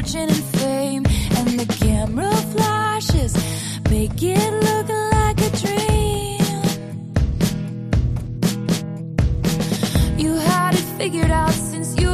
fortune and fame, and the camera flashes, make it look like a dream. You had it figured out since you